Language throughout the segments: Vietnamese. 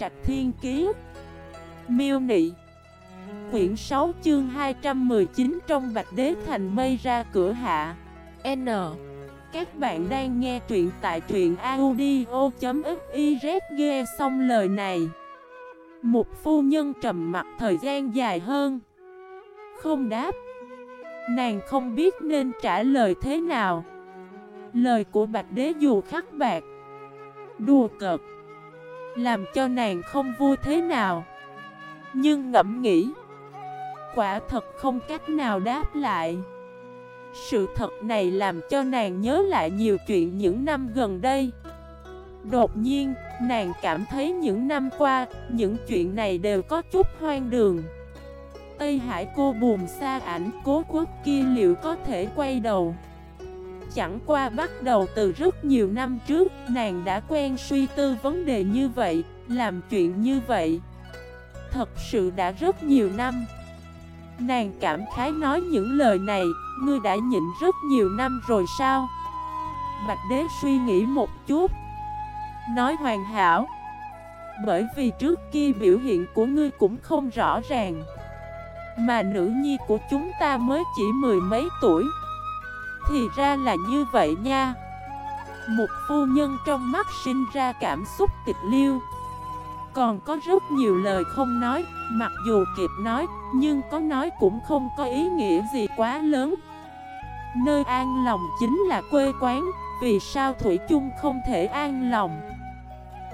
Trạch Thiên Kiế Miêu Nị. Quyển 6 chương 219 trong Bạch Đế Thành Mây ra cửa hạ. N. Các bạn đang nghe truyện tại truyện audio.xyz xong lời này. Một phu nhân trầm mặt thời gian dài hơn. Không đáp. Nàng không biết nên trả lời thế nào. Lời của Bạch Đế dù khắc bạc. Đùa cợt. Làm cho nàng không vui thế nào. Nhưng ngẫm nghĩ Quả thật không cách nào đáp lại. Sự thật này làm cho nàng nhớ lại nhiều chuyện những năm gần đây. Đột nhiên, nàng cảm thấy những năm qua, những chuyện này đều có chút hoang đường. Tây Hải cô buồn xa ảnh cố quốc kia liệu có thể quay đầu? Chẳng qua bắt đầu từ rất nhiều năm trước, Nàng đã quen suy tư vấn đề như vậy, Làm chuyện như vậy. Thật sự đã rất nhiều năm. Nàng cảm khái nói những lời này, Ngươi đã nhịn rất nhiều năm rồi sao? Bạch đế suy nghĩ một chút. Nói hoàn hảo. Bởi vì trước kia biểu hiện của ngươi cũng không rõ ràng. Mà nữ nhi của chúng ta mới chỉ mười mấy tuổi thì ra là như vậy nha. Một phu nhân trong mắt sinh ra cảm xúc tịch liêu. Còn có rất nhiều lời không nói, Mặc dù kịp nói, Nhưng có nói cũng không có ý nghĩa gì quá lớn. Nơi an lòng chính là quê quán, Vì sao Thủy chung không thể an lòng?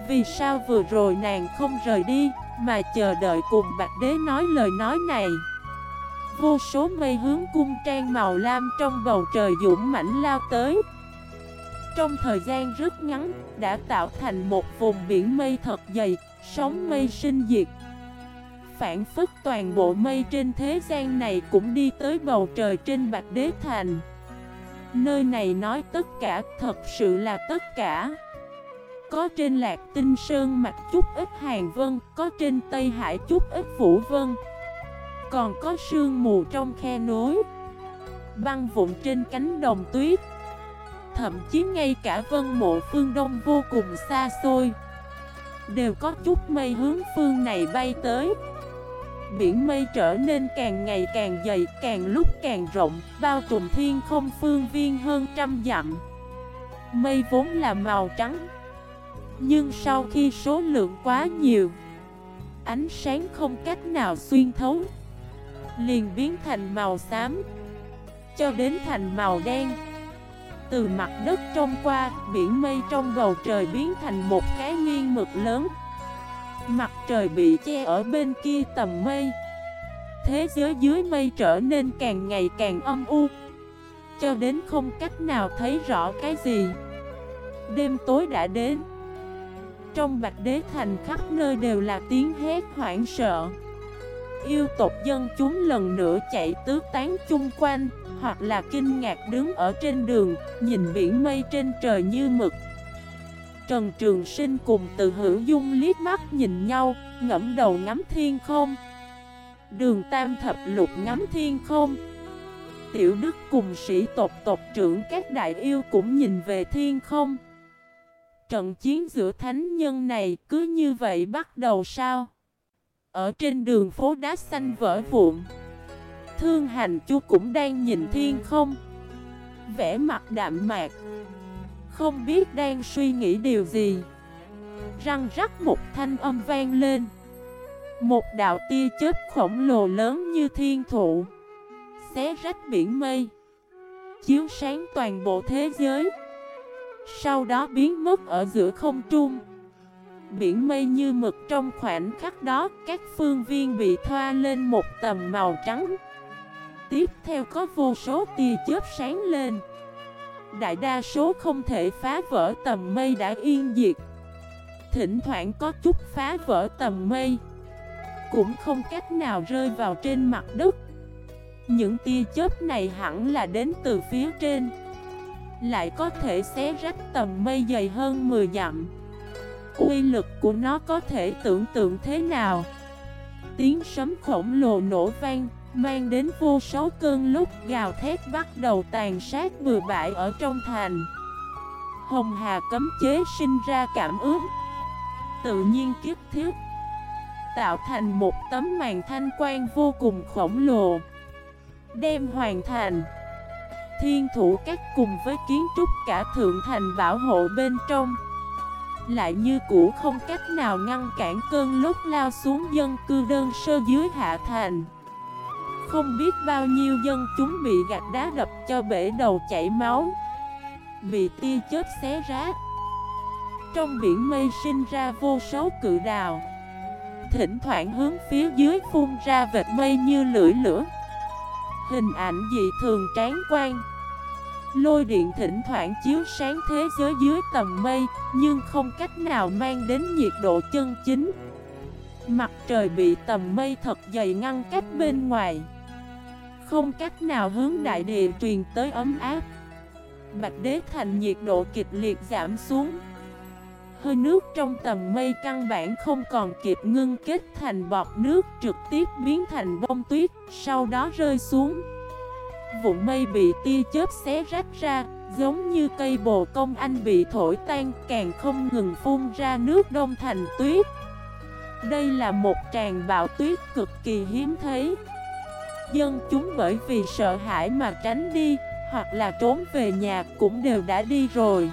Vì sao vừa rồi nàng không rời đi, Mà chờ đợi cùng Bạch Đế nói lời nói này? Vô số mây hướng cung trang màu lam trong bầu trời dũng mãnh lao tới. Trong thời gian rất ngắn đã tạo thành một vùng biển mây thật dày Sóng mây sinh diệt. Phản phức toàn bộ mây trên thế gian này cũng đi tới bầu trời trên Bạch Đế Thành. Nơi này nói tất cả, thật sự là tất cả. Có trên lạc tinh sơn mặt chút ít hàng vân Có trên Tây Hải chút ít vũ vân còn có sương mù trong khe nối Băng vụn trên cánh đồng tuyết. Thậm chí ngay cả vân mộ phương đông vô cùng xa xôi Đều có chút mây hướng phương này bay tới. Biển mây trở nên càng ngày càng dày, càng lúc càng rộng Bao trùm thiên không phương viên hơn trăm dặm. Mây vốn là màu trắng Nhưng sau khi số lượng quá nhiều Ánh sáng không cách nào xuyên thấu liền biến thành màu xám Cho đến thành màu đen. Từ mặt đất trong qua, biển mây trong bầu trời biến thành một cái nghiêng mực lớn. Mặt trời bị che ở bên kia tầm mây. Thế giới dưới mây trở nên càng ngày càng âm u Cho đến không cách nào thấy rõ cái gì. Đêm tối đã đến. Trong bạch đế thành khắp nơi đều là tiếng hét hoảng sợ. Yêu tộc dân chúng lần nữa chạy tứ tán chung quanh, Hoặc là kinh ngạc đứng ở trên đường, Nhìn biển mây trên trời như mực. Trần Trường Sinh cùng từ hữu dung liếc mắt nhìn nhau, Ngẫm đầu ngắm thiên không. Đường Tam Thập Lục ngắm thiên không. Tiểu Đức cùng sĩ tộc tộc trưởng các đại yêu cũng nhìn về thiên không. Trận chiến giữa thánh nhân này cứ như vậy bắt đầu sao? Ở trên đường phố đá xanh vỡ vụn. Thương hành chú cũng đang nhìn thiên không. Vẽ mặt đạm mạc. Không biết đang suy nghĩ điều gì. Răng rắc một thanh âm vang lên. Một đạo tia chớp khổng lồ lớn như thiên thụ. Xé rách biển mây. Chiếu sáng toàn bộ thế giới. Sau đó biến mất ở giữa không trung biển mây như mực trong khoảnh khắc đó, Các phương viên bị thoa lên một tầm màu trắng. Tiếp theo có vô số tia chớp sáng lên. Đại đa số không thể phá vỡ tầm mây đã yên diệt. Thỉnh thoảng có chút phá vỡ tầm mây. Cũng không cách nào rơi vào trên mặt đất. Những tia chớp này hẳn là đến từ phía trên. Lại có thể xé rách tầm mây dày hơn 10 dặm. Uy lực của nó có thể tưởng tượng thế nào? Tiếng sấm khổng lồ nổ vang Mang đến vô số cơn lúc gào thét bắt đầu tàn sát bừa bãi ở trong thành. Hồng Hà cấm chế sinh ra cảm ứng, tự nhiên kiếp thiết Tạo thành một tấm màn thanh quan vô cùng khổng lồ Đem hoàn thành. Thiên thủ các cùng với kiến trúc cả thượng thành bảo hộ bên trong. Lại như cũ không cách nào ngăn cản cơn lốc lao xuống dân cư đơn sơ dưới hạ thành. Không biết bao nhiêu dân chúng bị gạch đá đập cho bể đầu chảy máu. Bị tia chớp xé rách. Trong biển mây sinh ra vô số cự đào. Thỉnh thoảng hướng phía dưới phun ra vệt mây như lưỡi lửa. Hình ảnh dị thường tráng quan. Lôi điện thỉnh thoảng chiếu sáng thế giới dưới tầm mây, Nhưng không cách nào mang đến nhiệt độ chân chính. Mặt trời bị tầm mây thật dày ngăn cách bên ngoài. Không cách nào hướng đại địa truyền tới ấm áp. Bạch đế thành nhiệt độ kịch liệt giảm xuống. Hơi nước trong tầm mây căn bản không còn kịp ngưng kết thành bọt nước trực tiếp biến thành bông tuyết, Sau đó rơi xuống. Vụn mây bị tia chớp xé rách ra, Giống như cây bồ công anh bị thổi tan, Càng không ngừng phun ra nước đông thành tuyết. Đây là một tràng bão tuyết cực kỳ hiếm thấy. Dân chúng bởi vì sợ hãi mà tránh đi, Hoặc là trốn về nhà cũng đều đã đi rồi.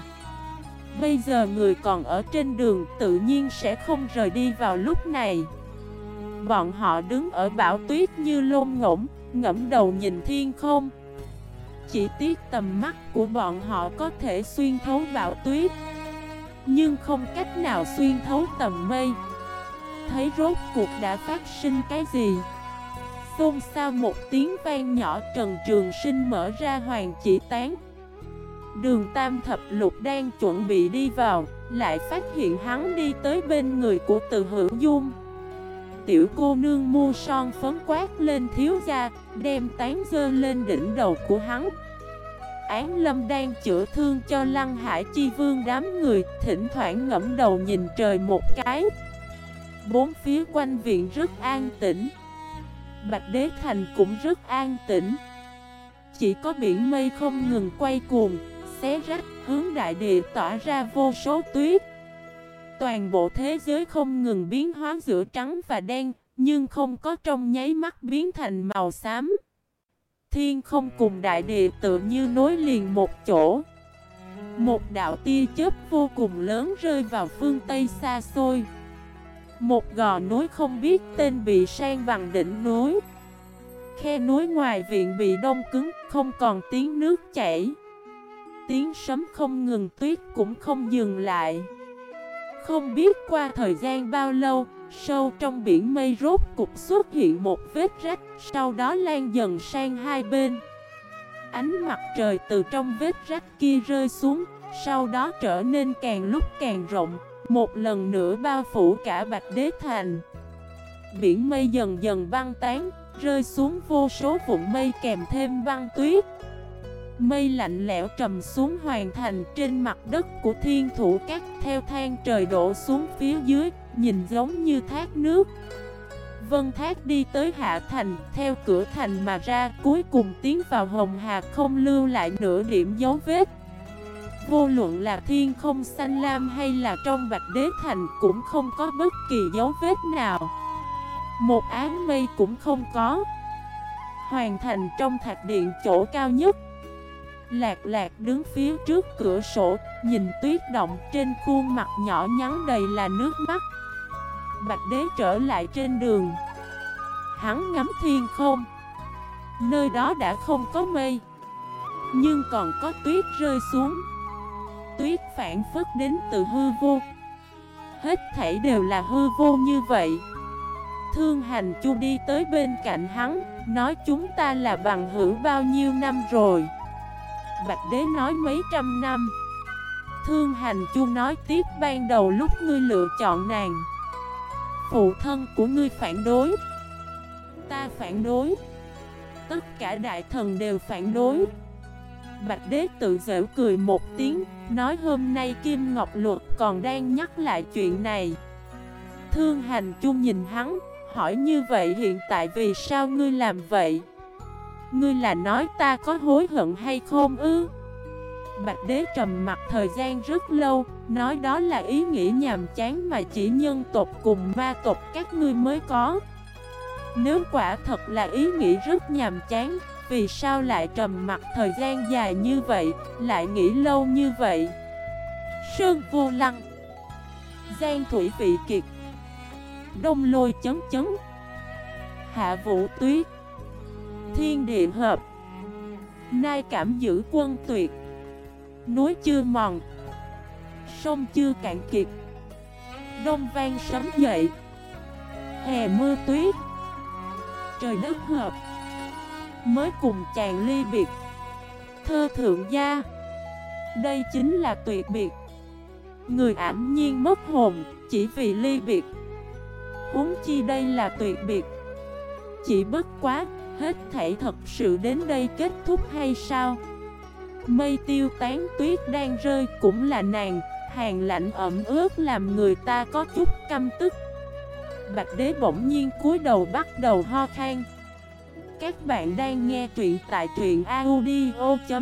Bây giờ người còn ở trên đường tự nhiên sẽ không rời đi vào lúc này. Bọn họ đứng ở bão tuyết như lôn ngỗng ngẫm đầu nhìn thiên không. Chỉ tiếc tầm mắt của bọn họ có thể xuyên thấu bão tuyết, Nhưng không cách nào xuyên thấu tầm mây. Thấy rốt cuộc đã phát sinh cái gì? Xôn sao một tiếng vang nhỏ Trần Trường Sinh mở ra hoàng chỉ tán. Đường Tam Thập Lục đang chuẩn bị đi vào, Lại phát hiện hắn đi tới bên người của từ hữu dung. Tiểu cô nương mua son phấn quát lên thiếu gia, Đem tán dơ lên đỉnh đầu của hắn. Án lâm đang chữa thương cho lăng hải chi vương đám người, Thỉnh thoảng ngẫm đầu nhìn trời một cái. Bốn phía quanh viện rất an tĩnh. Bạch Đế Thành cũng rất an tĩnh. Chỉ có biển mây không ngừng quay cuồng, Xé rách hướng đại địa tỏa ra vô số tuyết. Toàn bộ thế giới không ngừng biến hóa giữa trắng và đen, Nhưng không có trong nháy mắt biến thành màu xám. Thiên không cùng đại địa tự như nối liền một chỗ. Một đạo tia chớp vô cùng lớn rơi vào phương Tây xa xôi. Một gò núi không biết tên bị sang bằng đỉnh núi. Khe núi ngoài viện bị đông cứng, không còn tiếng nước chảy. Tiếng sấm không ngừng tuyết cũng không dừng lại. Không biết qua thời gian bao lâu, Sâu trong biển mây rốt cục xuất hiện một vết rách, Sau đó lan dần sang hai bên. Ánh mặt trời từ trong vết rách kia rơi xuống, Sau đó trở nên càng lúc càng rộng, Một lần nữa bao phủ cả Bạch Đế Thành. Biển mây dần dần băng tán, Rơi xuống vô số vụn mây kèm thêm băng tuyết. Mây lạnh lẽo trầm xuống hoàn thành trên mặt đất của thiên thủ các theo thang trời đổ xuống phía dưới, nhìn giống như thác nước. Vân Thác đi tới Hạ Thành, theo cửa thành mà ra, cuối cùng tiến vào Hồng Hà không lưu lại nửa điểm dấu vết. Vô luận là thiên không xanh lam hay là trong Bạch Đế Thành cũng không có bất kỳ dấu vết nào. Một áng mây cũng không có. Hoàn thành trong thạch điện chỗ cao nhất. Lạc lạc đứng phía trước cửa sổ, nhìn tuyết động trên khuôn mặt nhỏ nhắn đầy là nước mắt. Bạch đế trở lại trên đường. Hắn ngắm thiên không. Nơi đó đã không có mây. Nhưng còn có tuyết rơi xuống. Tuyết phản phất đến từ hư vô. Hết thảy đều là hư vô như vậy. Thương hành chu đi tới bên cạnh hắn, nói chúng ta là bằng hữu bao nhiêu năm rồi. Bạch đế nói mấy trăm năm. Thương hành chu nói tiếp ban đầu lúc ngươi lựa chọn nàng. Phụ thân của ngươi phản đối. Ta phản đối. Tất cả đại thần đều phản đối. Bạch đế tự dễu cười một tiếng, Nói hôm nay Kim Ngọc Luật còn đang nhắc lại chuyện này. Thương hành chu nhìn hắn, Hỏi như vậy hiện tại vì sao ngươi làm vậy? Ngươi là nói ta có hối hận hay không ư? Bạch đế trầm mặt thời gian rất lâu, Nói đó là ý nghĩa nhàm chán mà chỉ nhân tộc cùng ma tộc các ngươi mới có. Nếu quả thật là ý nghĩ rất nhàm chán, Vì sao lại trầm mặt thời gian dài như vậy, Lại nghĩ lâu như vậy? Sơn vô lăng, Giang thủy vị kiệt, Đông lôi chấn chấn, Hạ vũ tuyết. Thiên địa hợp. Nai cảm giữ quân tuyệt. Núi chưa mòn. Sông chưa cạn kiệt. Đông vang sấm dậy. Hè mưa tuyết. Trời đất hợp. Mới cùng chàng ly biệt. Thơ thượng gia. Đây chính là tuyệt biệt. Người ảm nhiên mất hồn, Chỉ vì ly biệt. Huống chi đây là tuyệt biệt. Chỉ bất quá Hết thảy thật sự đến đây kết thúc hay sao? Mây tiêu tán tuyết đang rơi cũng là nàng, Hàng lạnh ẩm ướt làm người ta có chút căm tức. Bạch đế bỗng nhiên cúi đầu bắt đầu ho khan. Các bạn đang nghe truyện tại truyện audio.fif